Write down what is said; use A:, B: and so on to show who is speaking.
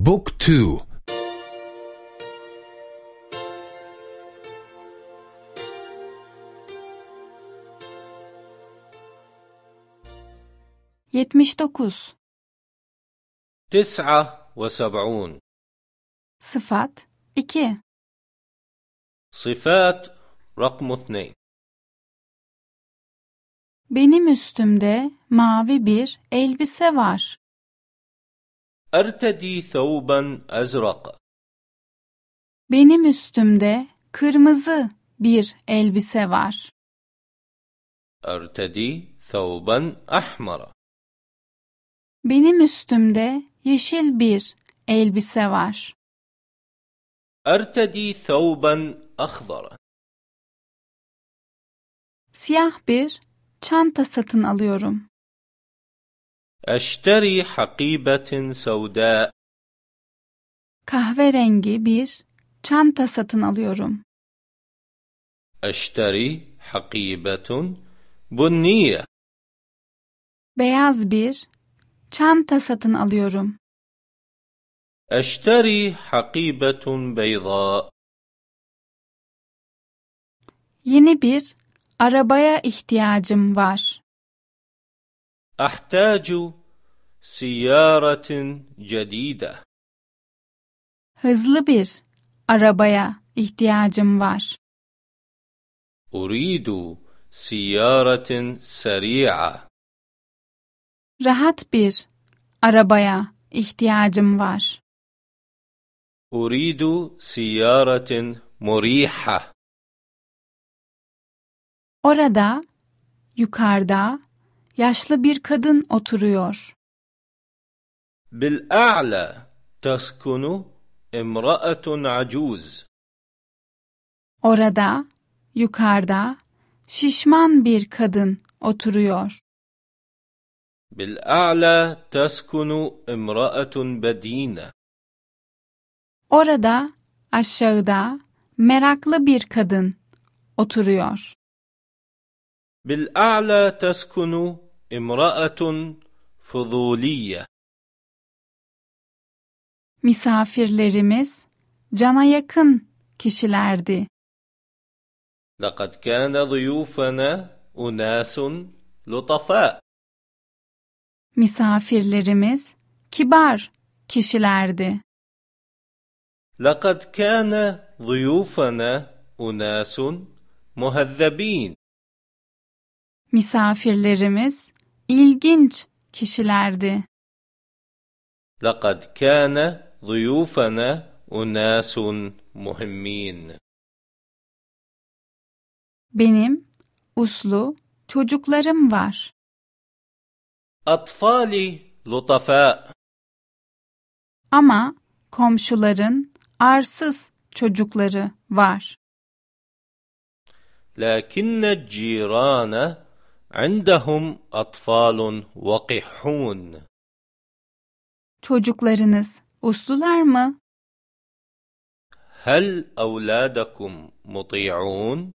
A: بوك تو
B: Yetmiş dokuz.
C: تسعة وسبعون
B: Sıfat iki.
C: صفات رقم اثنين
B: Benim üstümde mavi bir elbise var.
C: أرتدي ثوبا أزرق
B: Benim üstümde kırmızı bir elbise var.
C: أرتدي ثوبا أحمر
B: Benim üstümde yeşil bir elbise var.
C: أرتدي ثوبا أخضر
B: Siyah bir çanta satın alıyorum.
C: Eşteri hakibetin sevda.
B: Kahverengi bir çanta satın alıyorum.
C: Eşteri hakibetun bunniye.
B: Beyaz bir çanta satın alıyorum.
C: Eşteri hakibetun beyza.
B: Yeni bir arabaya ihtiyacım var.
C: Ahtaju Siyaratin cedide.
B: Hızlı bir arabaya ihtiyacım var.
C: Uridu siyaratin seri'a.
B: Rahat bir arabaya ihtiyacım var.
C: Uridu siyaratin muriha.
B: Orada, yukarıda yaşlı bir kadın oturuyor.
C: بالأعلى تسكن امرأة عجوز
B: Orada yukarıda şişman bir kadın oturuyor.
C: بالأعلى تسكن امرأة بدينة
B: Orada aşağıda meraklı bir kadın oturuyor.
C: بالأعلى تسكن امرأة فضولية
B: Misafirlerimiz cana yakın kişilerdi.
C: لقد كان ضيوفنا أناس لطفاء
B: Misafirlerimiz kibar kişilerdi.
C: لقد كان ضيوفنا أناس مهذبين
B: Misafirlerimiz ilginç kişilerdi.
C: لقد كان ضيوفنا أناس مهمين
B: Benim uslu çocuklarım var.
C: أطفالي لطفاء
B: Ama komşuların arsız çocukları var.
C: لكن الجيران عندهم أطفال وقحون
B: Çocuklarınız uslular mı?
C: هل أولادكم مطيعون؟